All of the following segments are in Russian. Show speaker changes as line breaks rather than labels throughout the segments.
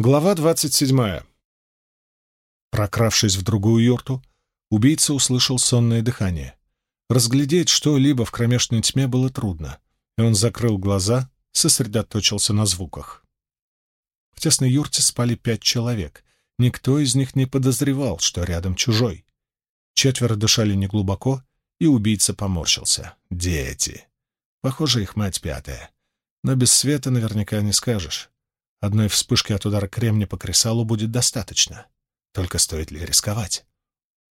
Глава двадцать седьмая. Прокравшись в другую юрту, убийца услышал сонное дыхание. Разглядеть что-либо в кромешной тьме было трудно, и он закрыл глаза, сосредоточился на звуках. В тесной юрте спали пять человек. Никто из них не подозревал, что рядом чужой. Четверо дышали неглубоко, и убийца поморщился. Дети. Похоже, их мать пятая. Но без света наверняка не скажешь. Одной вспышки от удара кремня по кресалу будет достаточно. Только стоит ли рисковать?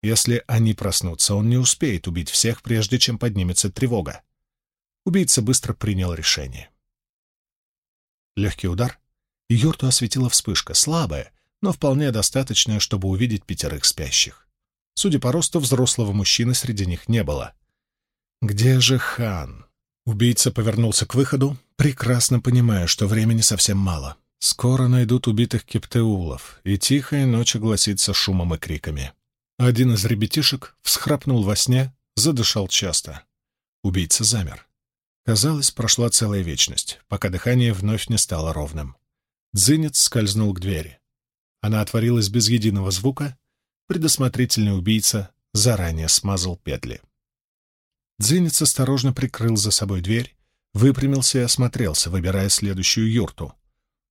Если они проснутся, он не успеет убить всех, прежде чем поднимется тревога. Убийца быстро принял решение. Легкий удар, и юрту осветила вспышка, слабая, но вполне достаточная, чтобы увидеть пятерых спящих. Судя по росту, взрослого мужчины среди них не было. «Где же хан?» Убийца повернулся к выходу, прекрасно понимая, что времени совсем мало. Скоро найдут убитых кептеулов, и тихая ночь огласится шумом и криками. Один из ребятишек всхрапнул во сне, задышал часто. Убийца замер. Казалось, прошла целая вечность, пока дыхание вновь не стало ровным. Дзынец скользнул к двери. Она отворилась без единого звука. Предусмотрительный убийца заранее смазал петли. Дзынец осторожно прикрыл за собой дверь, выпрямился и осмотрелся, выбирая следующую юрту.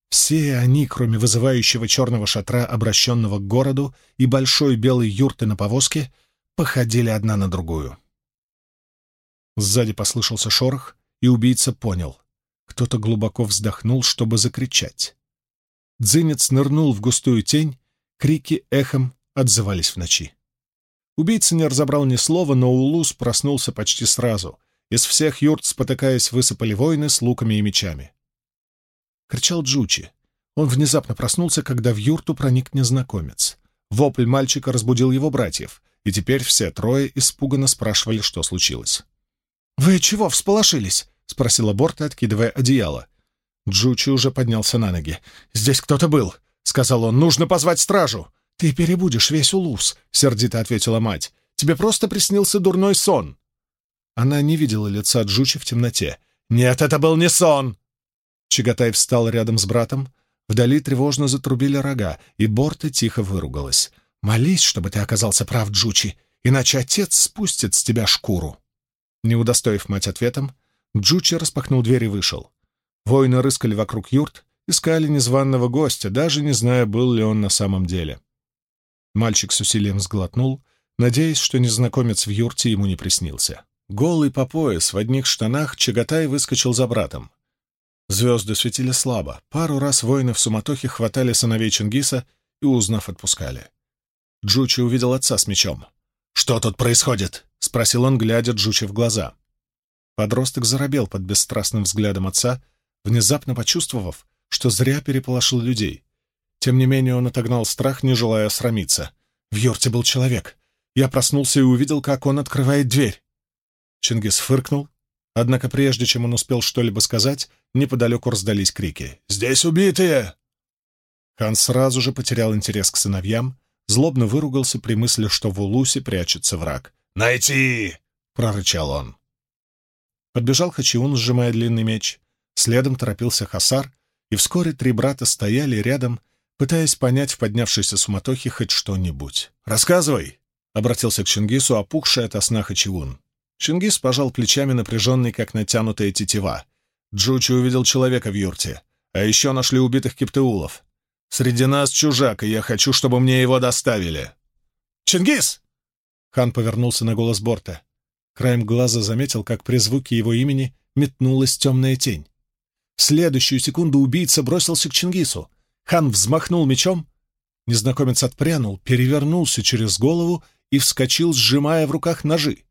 Все они, кроме вызывающего черного шатра, обращенного к городу, и большой белой юрты на повозке, походили одна на другую. Сзади послышался шорох, и убийца понял. Кто-то глубоко вздохнул, чтобы закричать. Дзынец нырнул в густую тень, крики эхом отзывались в ночи. Убийца не разобрал ни слова, но Улус проснулся почти сразу. Из всех юрт, спотыкаясь, высыпали воины с луками и мечами. — кричал Джучи. Он внезапно проснулся, когда в юрту проник незнакомец. Вопль мальчика разбудил его братьев, и теперь все трое испуганно спрашивали, что случилось. «Вы чего всполошились?» — спросила Борта, откидывая одеяло. Джучи уже поднялся на ноги. «Здесь кто-то был», — сказал он. «Нужно позвать стражу». «Ты перебудешь весь улус», — сердито ответила мать. «Тебе просто приснился дурной сон». Она не видела лица Джучи в темноте. «Нет, это был не сон!» Чагатай встал рядом с братом. Вдали тревожно затрубили рога, и Борта тихо выругалась. «Молись, чтобы ты оказался прав, Джучи, иначе отец спустит с тебя шкуру». Не удостоив мать ответом, Джучи распахнул дверь и вышел. Воины рыскали вокруг юрт, искали незваного гостя, даже не зная, был ли он на самом деле. Мальчик с усилием сглотнул, надеясь, что незнакомец в юрте ему не приснился. Голый по пояс, в одних штанах, Чагатай выскочил за братом. Звезды светили слабо. Пару раз воины в суматохе хватали сыновей Чингиса и, узнав, отпускали. Джучи увидел отца с мечом. «Что тут происходит?» — спросил он, глядя Джучи в глаза. Подросток заробел под бесстрастным взглядом отца, внезапно почувствовав, что зря переполошил людей. Тем не менее он отогнал страх, не желая срамиться. В юрте был человек. Я проснулся и увидел, как он открывает дверь. Чингис фыркнул, однако прежде чем он успел что-либо сказать, неподалеку раздались крики. «Здесь убитые!» Хан сразу же потерял интерес к сыновьям, злобно выругался при мысли, что в Улусе прячется враг. «Найти!» — прорычал он. Подбежал Хачиун, сжимая длинный меч. Следом торопился Хасар, и вскоре три брата стояли рядом, пытаясь понять в поднявшейся суматохе хоть что-нибудь. «Рассказывай!» — обратился к Чингису, опухший от сна Хачиун. Чингис пожал плечами, напряженный, как натянутая тетива. Джучи увидел человека в юрте. А еще нашли убитых кептеулов. Среди нас чужак, и я хочу, чтобы мне его доставили. «Чингис!» Хан повернулся на голос Борта. Краем глаза заметил, как при звуке его имени метнулась темная тень. В следующую секунду убийца бросился к Чингису. Хан взмахнул мечом. Незнакомец отпрянул, перевернулся через голову и вскочил, сжимая в руках ножи.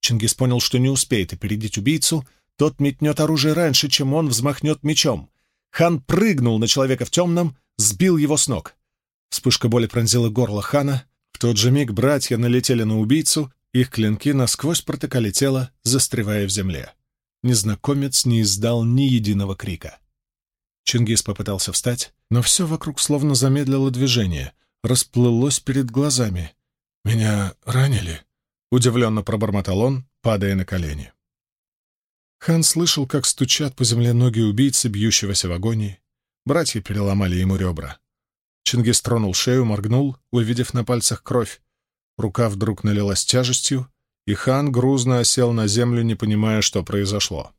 Чингис понял, что не успеет опередить убийцу, тот метнет оружие раньше, чем он взмахнет мечом. Хан прыгнул на человека в темном, сбил его с ног. Вспышка боли пронзила горло хана. В тот же миг братья налетели на убийцу, их клинки насквозь протыкали тело, застревая в земле. Незнакомец не издал ни единого крика. Чингис попытался встать, но все вокруг словно замедлило движение, расплылось перед глазами. «Меня ранили?» Удивленно пробормотал он, падая на колени. Хан слышал, как стучат по земле ноги убийцы, бьющегося в агонии. Братья переломали ему ребра. Чингис тронул шею, моргнул, увидев на пальцах кровь. Рука вдруг налилась тяжестью, и хан грузно осел на землю, не понимая, что произошло.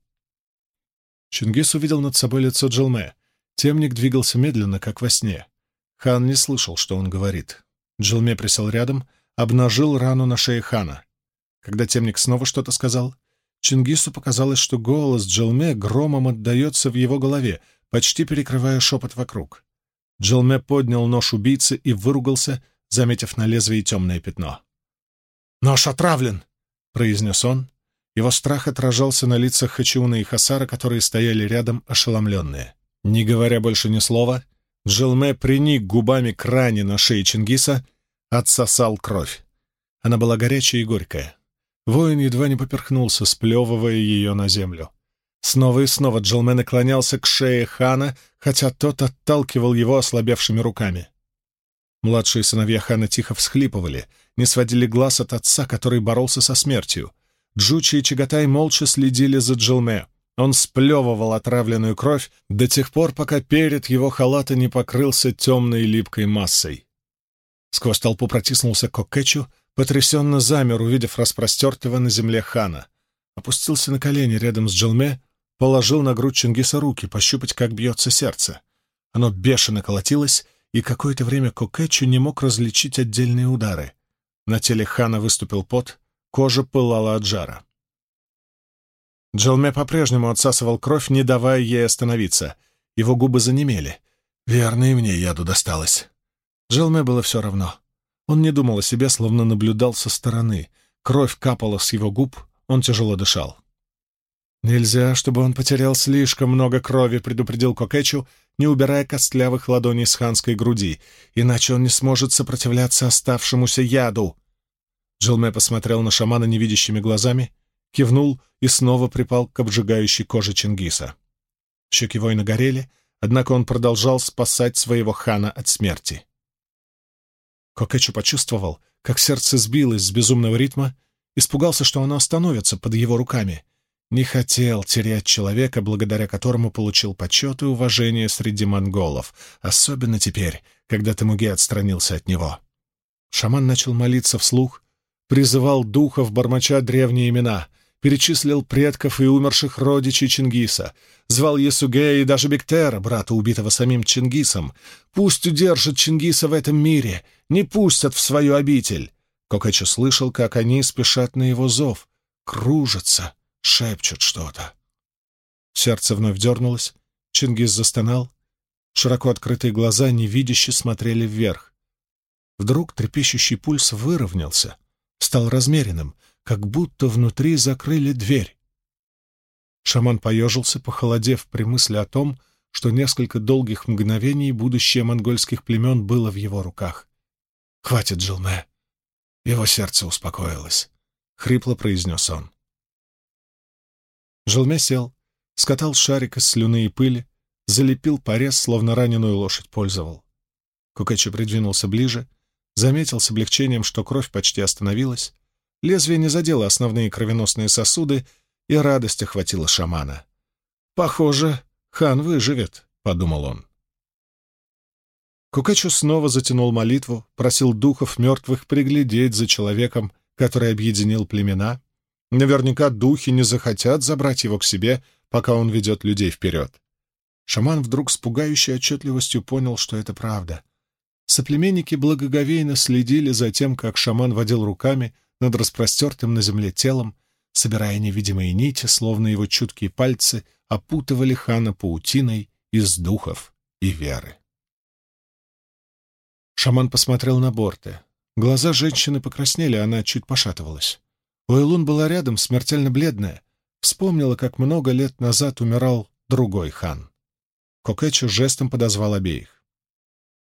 Чингис увидел над собой лицо Джилме. Темник двигался медленно, как во сне. Хан не слышал, что он говорит. Джилме присел рядом, обнажил рану на шее хана. Когда темник снова что-то сказал, Чингису показалось, что голос Джилме громом отдается в его голове, почти перекрывая шепот вокруг. Джилме поднял нож убийцы и выругался, заметив на лезвии темное пятно. «Нож отравлен!» — произнес он. Его страх отражался на лицах Хачиуна и Хасара, которые стояли рядом, ошеломленные. Не говоря больше ни слова, Джилме приник губами к ране на шее Чингиса, отсосал кровь. Она была горячая и горькая. Воин едва не поперхнулся, сплевывая ее на землю. Снова и снова Джилме наклонялся к шее хана, хотя тот отталкивал его ослабевшими руками. Младшие сыновья хана тихо всхлипывали, не сводили глаз от отца, который боролся со смертью. Джучи и Чагатай молча следили за Джилме. Он сплевывал отравленную кровь до тех пор, пока перед его халата не покрылся темной липкой массой. Сквозь толпу протиснулся Кокетчу, потрясенно замер, увидев распростертого на земле хана. Опустился на колени рядом с Джилме, положил на грудь Чингиса руки, пощупать, как бьется сердце. Оно бешено колотилось, и какое-то время Кокетчу не мог различить отдельные удары. На теле хана выступил пот, кожа пылала от жара. Джилме по-прежнему отсасывал кровь, не давая ей остановиться. Его губы занемели. «Верно, и мне яду досталось». Джилме было все равно. Он не думал о себе, словно наблюдал со стороны. Кровь капала с его губ, он тяжело дышал. «Нельзя, чтобы он потерял слишком много крови», — предупредил Кокетчу, не убирая костлявых ладоней с ханской груди, «иначе он не сможет сопротивляться оставшемуся яду». Джилме посмотрел на шамана невидящими глазами, кивнул и снова припал к обжигающей коже Чингиса. Щеки воина горели, однако он продолжал спасать своего хана от смерти. Кокетчу почувствовал, как сердце сбилось с безумного ритма, испугался, что оно остановится под его руками. Не хотел терять человека, благодаря которому получил почет и уважение среди монголов, особенно теперь, когда Тамуге отстранился от него. Шаман начал молиться вслух, призывал духов, бормоча древние имена — перечислил предков и умерших родичей Чингиса, звал Ясугея и даже Бектера, брата, убитого самим Чингисом. Пусть удержат Чингиса в этом мире, не пустят в свою обитель. Кокачо слышал, как они спешат на его зов, кружатся, шепчут что-то. Сердце вновь дернулось, Чингис застонал, широко открытые глаза невидяще смотрели вверх. Вдруг трепещущий пульс выровнялся, стал размеренным, как будто внутри закрыли дверь. Шаман поежился, похолодев при мысли о том, что несколько долгих мгновений будущее монгольских племен было в его руках. «Хватит, Джилме!» Его сердце успокоилось. Хрипло произнес он. Джилме сел, скатал шарик из слюны и пыли, залепил порез, словно раненую лошадь пользовал. Кукачи придвинулся ближе, заметил с облегчением, что кровь почти остановилась, Лезвие не задело основные кровеносные сосуды, и радость охватила шамана. «Похоже, хан выживет», — подумал он. Кукачу снова затянул молитву, просил духов мертвых приглядеть за человеком, который объединил племена. Наверняка духи не захотят забрать его к себе, пока он ведет людей вперед. Шаман вдруг с пугающей отчетливостью понял, что это правда. Соплеменники благоговейно следили за тем, как шаман водил руками, над распростертым на земле телом, собирая невидимые нити, словно его чуткие пальцы опутывали хана паутиной из духов и веры. Шаман посмотрел на борты. Глаза женщины покраснели, она чуть пошатывалась. Уэлун была рядом, смертельно бледная. Вспомнила, как много лет назад умирал другой хан. Кокетчу жестом подозвал обеих.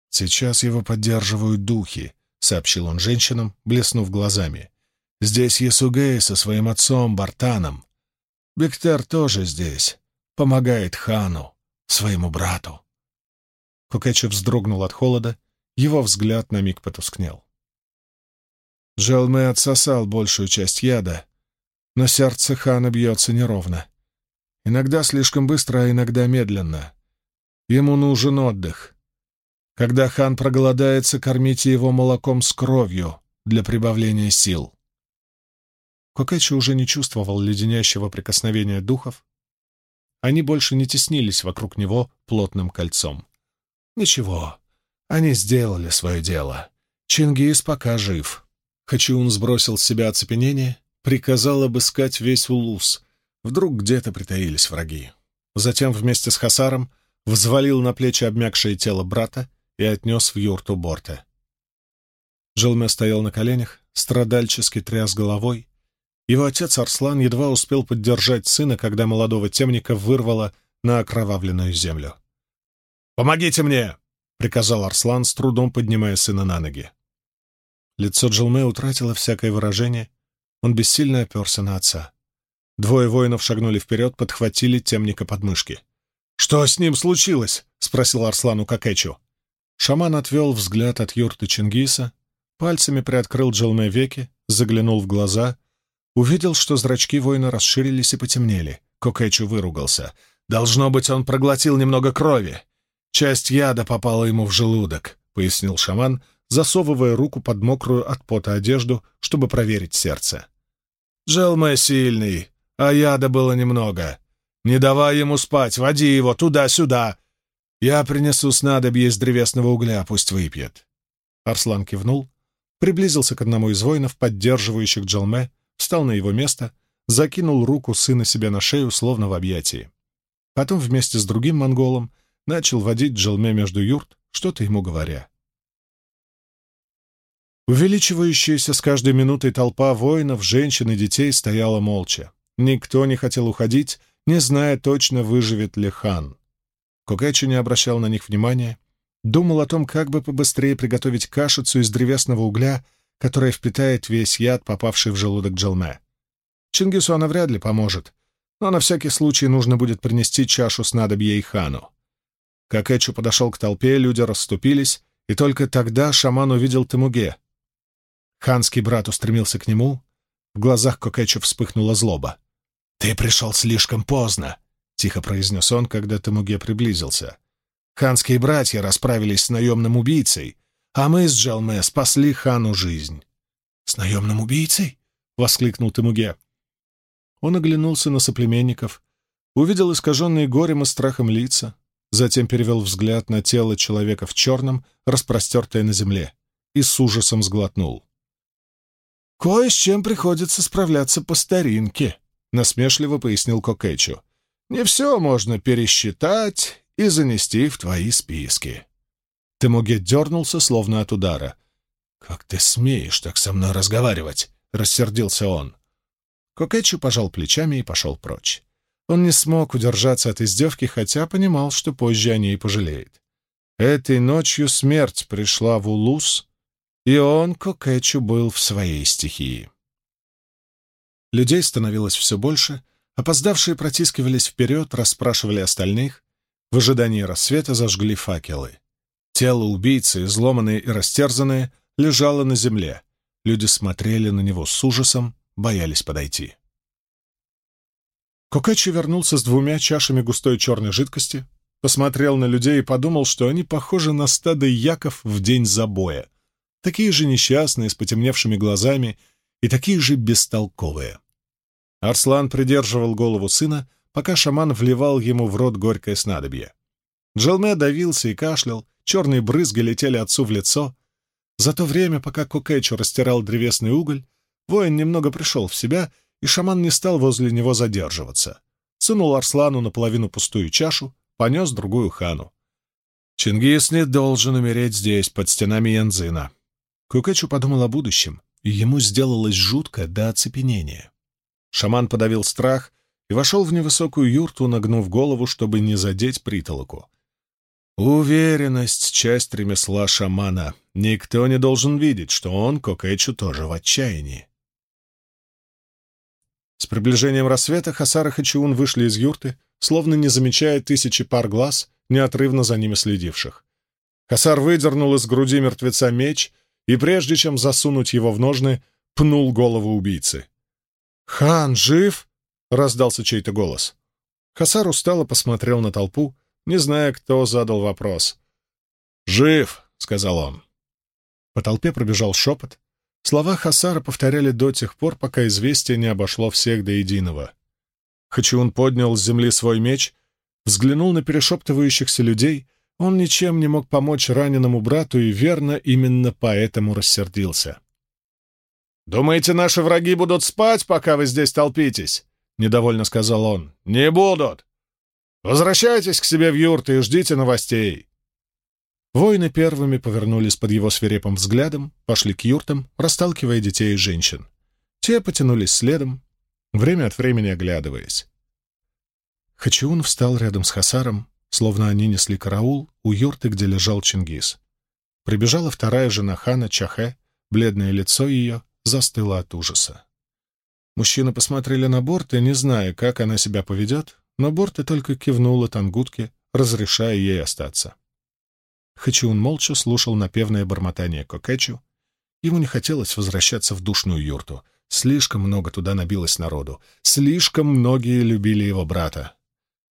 «Сейчас его поддерживают духи», — сообщил он женщинам, блеснув глазами. Здесь Ясугей со своим отцом Бартаном. Бектер тоже здесь, помогает хану, своему брату. Кукетчев вздрогнул от холода, его взгляд на миг потускнел. Джелме отсосал большую часть яда, но сердце хана бьется неровно. Иногда слишком быстро, а иногда медленно. Ему нужен отдых. Когда хан проголодается, кормите его молоком с кровью для прибавления сил. Кокэчи уже не чувствовал леденящего прикосновения духов. Они больше не теснились вокруг него плотным кольцом. Ничего, они сделали свое дело. Чингис пока жив. Хачиун сбросил с себя оцепенение, приказал обыскать весь Улус. Вдруг где-то притаились враги. Затем вместе с Хасаром взвалил на плечи обмякшее тело брата и отнес в юрту борта. Желме стоял на коленях, страдальчески тряс головой. Его отец Арслан едва успел поддержать сына, когда молодого темника вырвало на окровавленную землю. «Помогите мне!» — приказал Арслан, с трудом поднимая сына на ноги. Лицо Джилме утратило всякое выражение. Он бессильно оперся на отца. Двое воинов шагнули вперед, подхватили темника под мышки. «Что с ним случилось?» — спросил Арслан у Какечу. Шаман отвел взгляд от юрты Чингиса, пальцами приоткрыл Джилме веки, заглянул в глаза, увидел, что зрачки воина расширились и потемнели. Кокэчу выругался. «Должно быть, он проглотил немного крови. Часть яда попала ему в желудок», — пояснил шаман, засовывая руку под мокрую от пота одежду, чтобы проверить сердце. «Джилме сильный, а яда было немного. Не давай ему спать, води его туда-сюда. Я принесу снадобье из древесного угля, пусть выпьет». Арслан кивнул, приблизился к одному из воинов, поддерживающих Джалме, встал на его место, закинул руку сына себе на шею, словно в объятии. Потом вместе с другим монголом начал водить Джалме между юрт, что-то ему говоря. Увеличивающаяся с каждой минутой толпа воинов, женщин и детей стояла молча. Никто не хотел уходить, не зная точно, выживет ли хан. Кокэчи не обращал на них внимания, думал о том, как бы побыстрее приготовить кашицу из древесного угля, которая впитает весь яд, попавший в желудок Джалме. Чингису она вряд ли поможет, но на всякий случай нужно будет принести чашу снадобья и хану. Кокэчу подошел к толпе, люди расступились, и только тогда шаман увидел Темуге. Ханский брат устремился к нему, в глазах Кокэчу вспыхнула злоба. «Ты пришел слишком поздно», — тихо произнес он, когда Тамуге приблизился. «Ханские братья расправились с наемным убийцей, а мы с Джалме спасли хану жизнь». «С наемным убийцей?» — воскликнул Тамуге. Он оглянулся на соплеменников, увидел искаженные горем и страхом лица, затем перевел взгляд на тело человека в черном, распростертое на земле, и с ужасом сглотнул. «Кое с чем приходится справляться по старинке», — насмешливо пояснил Кокэчу. «Не все можно пересчитать и занести в твои списки». Темуге дернулся, словно от удара. «Как ты смеешь так со мной разговаривать?» — рассердился он. Кокэчу пожал плечами и пошел прочь. Он не смог удержаться от издевки, хотя понимал, что позже о ней пожалеет. Этой ночью смерть пришла в Улус, и он, Кокэчу, был в своей стихии. Людей становилось все больше, опоздавшие протискивались вперед, расспрашивали остальных. В ожидании рассвета зажгли факелы. Тело убийцы, изломанное и растерзанное, лежало на земле. Люди смотрели на него с ужасом, боялись подойти. Кокачи вернулся с двумя чашами густой черной жидкости, посмотрел на людей и подумал, что они похожи на стадо яков в день забоя, такие же несчастные, с потемневшими глазами и такие же бестолковые. Арслан придерживал голову сына, пока шаман вливал ему в рот горькое снадобье. Джалме давился и кашлял, черные брызги летели отцу в лицо. За то время, пока Кокэчу растирал древесный уголь, воин немного пришел в себя, и шаман не стал возле него задерживаться. Сунул Арслану наполовину пустую чашу, понес другую хану. Чингис не должен умереть здесь, под стенами Янзына. Кукэчу подумал о будущем, и ему сделалось жутко до оцепенения. Шаман подавил страх и вошел в невысокую юрту, нагнув голову, чтобы не задеть притолоку. Уверенность — часть ремесла шамана. Никто не должен видеть, что он, Кокэчу, тоже в отчаянии. С приближением рассвета Хасар и Хачиун вышли из юрты, словно не замечая тысячи пар глаз, неотрывно за ними следивших. Хасар выдернул из груди мертвеца меч и, прежде чем засунуть его в ножны, пнул голову убийцы. «Хан жив?» — раздался чей-то голос. Хасар устало посмотрел на толпу, не зная, кто задал вопрос. «Жив!» — сказал он. По толпе пробежал шепот. Слова Хасара повторяли до тех пор, пока известие не обошло всех до единого. Хачиун поднял с земли свой меч, взглянул на перешептывающихся людей. Он ничем не мог помочь раненому брату и верно именно поэтому рассердился. «Думаете, наши враги будут спать, пока вы здесь толпитесь?» — недовольно сказал он. «Не будут! Возвращайтесь к себе в юрты и ждите новостей!» Воины первыми повернулись под его свирепым взглядом, пошли к юртам, расталкивая детей и женщин. Те потянулись следом, время от времени оглядываясь. Хачиун встал рядом с Хасаром, словно они несли караул у юрты, где лежал Чингис. Прибежала вторая жена хана, Чахе, бледное лицо ее застыло от ужаса. Мужчины посмотрели на Борта, не зная, как она себя поведет, но Борта только кивнула Тангутке, разрешая ей остаться. Хачиун молча слушал напевное бормотание Кокетчу. Ему не хотелось возвращаться в душную юрту. Слишком много туда набилось народу. Слишком многие любили его брата.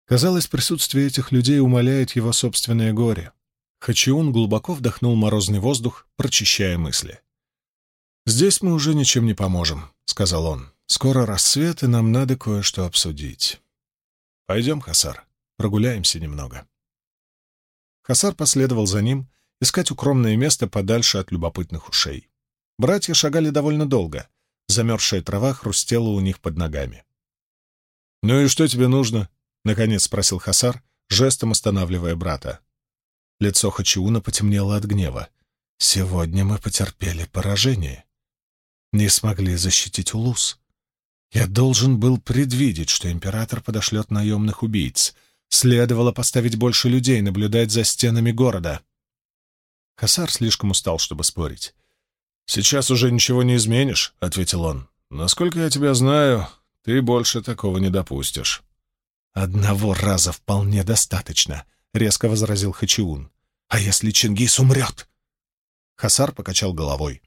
Казалось, присутствие этих людей умаляет его собственное горе. Хачиун глубоко вдохнул морозный воздух, прочищая мысли. «Здесь мы уже ничем не поможем», — сказал он. Скоро рассвет, и нам надо кое-что обсудить. Пойдем, Хасар, прогуляемся немного. Хасар последовал за ним, искать укромное место подальше от любопытных ушей. Братья шагали довольно долго. Замерзшая трава хрустела у них под ногами. «Ну и что тебе нужно?» — наконец спросил Хасар, жестом останавливая брата. Лицо Хачиуна потемнело от гнева. «Сегодня мы потерпели поражение. Не смогли защитить Улус. Я должен был предвидеть, что император подошлет наемных убийц. Следовало поставить больше людей наблюдать за стенами города. Хасар слишком устал, чтобы спорить. «Сейчас уже ничего не изменишь», — ответил он. «Насколько я тебя знаю, ты больше такого не допустишь». «Одного раза вполне достаточно», — резко возразил Хачиун. «А если Чингис умрет?» Хасар покачал головой.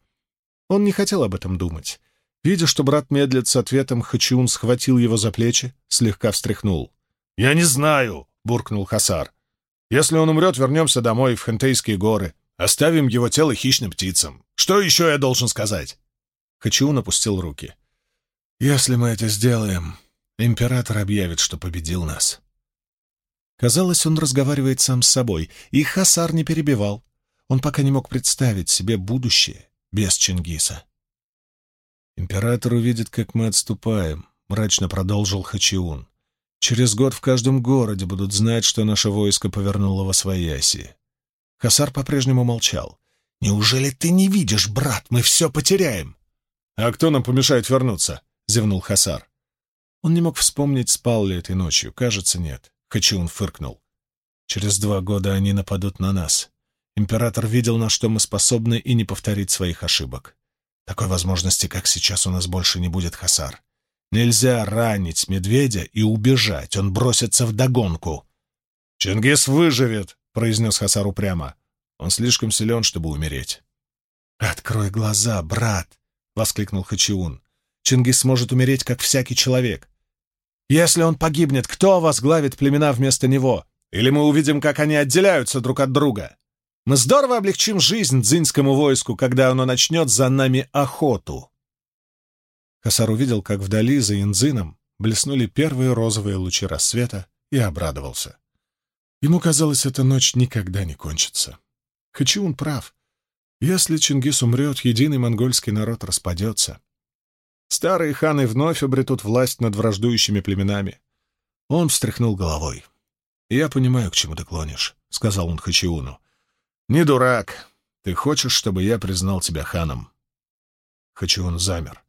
Он не хотел об этом думать. Видя, что брат медлит с ответом, Хачиун схватил его за плечи, слегка встряхнул. «Я не знаю!» — буркнул Хасар. «Если он умрет, вернемся домой, в Хентейские горы. Оставим его тело хищным птицам. Что еще я должен сказать?» Хачиун опустил руки. «Если мы это сделаем, император объявит, что победил нас». Казалось, он разговаривает сам с собой, и Хасар не перебивал. Он пока не мог представить себе будущее без Чингиса. «Император увидит, как мы отступаем», — мрачно продолжил Хачиун. «Через год в каждом городе будут знать, что наше войско повернуло во свояси». Хасар по-прежнему молчал. «Неужели ты не видишь, брат? Мы все потеряем!» «А кто нам помешает вернуться?» — зевнул Хасар. Он не мог вспомнить, спал ли этой ночью. Кажется, нет. Хачиун фыркнул. «Через два года они нападут на нас. Император видел, на что мы способны, и не повторить своих ошибок. Такой возможности, как сейчас, у нас больше не будет, Хасар. Нельзя ранить медведя и убежать, он бросится в догонку. «Чингис выживет», — произнес Хасар упрямо. «Он слишком силен, чтобы умереть». «Открой глаза, брат!» — воскликнул Хачиун. «Чингис сможет умереть, как всякий человек. Если он погибнет, кто возглавит племена вместо него? Или мы увидим, как они отделяются друг от друга?» Мы здорово облегчим жизнь дзинскому войску, когда оно начнет за нами охоту. Хасар увидел, как вдали за Инзином блеснули первые розовые лучи рассвета и обрадовался. Ему казалось, эта ночь никогда не кончится. Хачиун прав. Если Чингис умрет, единый монгольский народ распадется. Старые ханы вновь обретут власть над враждующими племенами. Он встряхнул головой. «Я понимаю, к чему ты клонишь», — сказал он Хачиуну. «Не дурак. Ты хочешь, чтобы я признал тебя ханом?» Хочу он замер.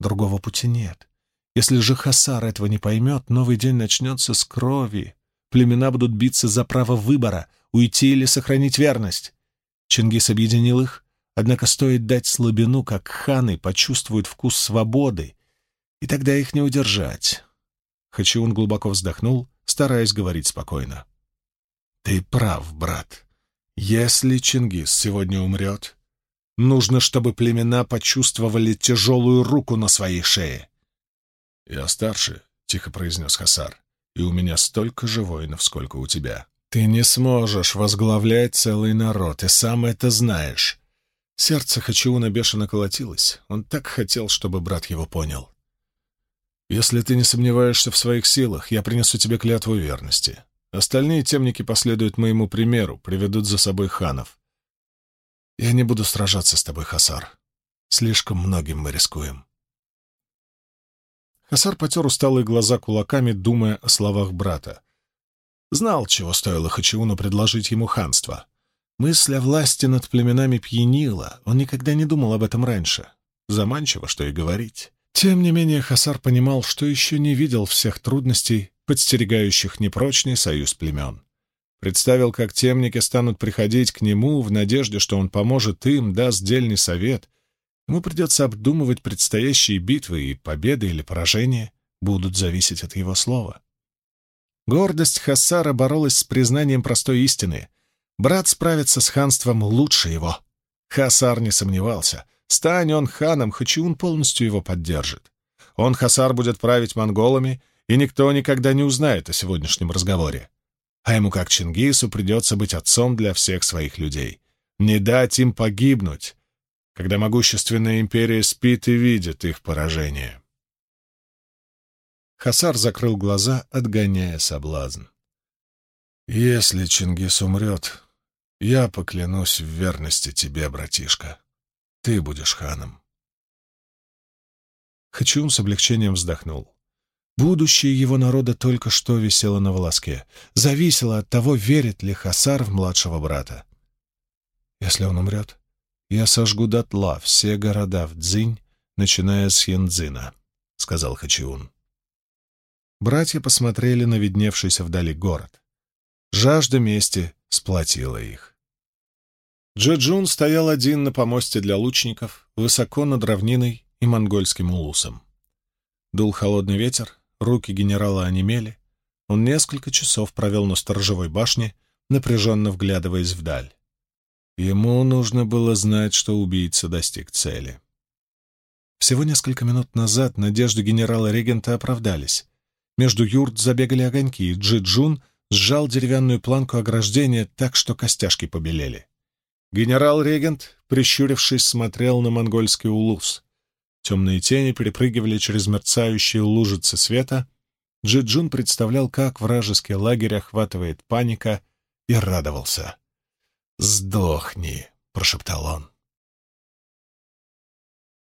Другого пути нет. Если же Хасар этого не поймет, новый день начнется с крови. Племена будут биться за право выбора, уйти или сохранить верность. Чингис объединил их, однако стоит дать слабину, как ханы почувствуют вкус свободы, и тогда их не удержать. Хачиун глубоко вздохнул, стараясь говорить спокойно. «Ты прав, брат. Если Чингис сегодня умрет, нужно, чтобы племена почувствовали тяжелую руку на своей шее. «Я старше», — тихо произнес Хасар, — «и у меня столько же воинов, сколько у тебя». Ты не сможешь возглавлять целый народ, и сам это знаешь. Сердце Хачиуна бешено колотилось. Он так хотел, чтобы брат его понял. Если ты не сомневаешься в своих силах, я принесу тебе клятву верности. Остальные темники последуют моему примеру, приведут за собой ханов. Я не буду сражаться с тобой, Хасар. Слишком многим мы рискуем. Хасар потер усталые глаза кулаками, думая о словах брата. Знал, чего стоило Хачиуну предложить ему ханство. Мысль о власти над племенами пьянила, он никогда не думал об этом раньше. Заманчиво, что и говорить. Тем не менее, Хасар понимал, что еще не видел всех трудностей, подстерегающих непрочный союз племен. Представил, как темники станут приходить к нему в надежде, что он поможет им, даст дельный совет. Ему придется обдумывать предстоящие битвы, и победы или поражения будут зависеть от его слова. Гордость Хассара боролась с признанием простой истины. Брат справится с ханством лучше его. Хасар не сомневался. Стань он ханом, Хачиун полностью его поддержит. Он, Хасар, будет править монголами, и никто никогда не узнает о сегодняшнем разговоре. А ему, как Чингису, придется быть отцом для всех своих людей. Не дать им погибнуть, когда могущественная империя спит и видит их поражение. Хасар закрыл глаза, отгоняя соблазн. «Если Чингис умрет, я поклянусь в верности тебе, братишка. Ты будешь ханом». Хачун с облегчением вздохнул. Будущее его народа только что висело на волоске, зависело от того, верит ли Хасар в младшего брата. «Если он умрет, я сожгу дотла все города в Дзинь, начиная с Янцзина», — сказал Хачиун. Братья посмотрели на видневшийся вдали город. Жажда мести сплотила их. Джеджун стоял один на помосте для лучников, высоко над равниной и монгольским улусом. Дул холодный ветер, руки генерала онемели. Он несколько часов провел на сторожевой башне, напряженно вглядываясь вдаль. Ему нужно было знать, что убийца достиг цели. Всего несколько минут назад надежды генерала-регента оправдались. Между юрт забегали огоньки, и Джи-Джун сжал деревянную планку ограждения так, что костяшки побелели. Генерал-регент, прищурившись, смотрел на монгольский улус. Темные тени перепрыгивали через мерцающие лужицы света. Джи-Джун представлял, как вражеский лагерь охватывает паника, и радовался. «Сдохни!» — прошептал он.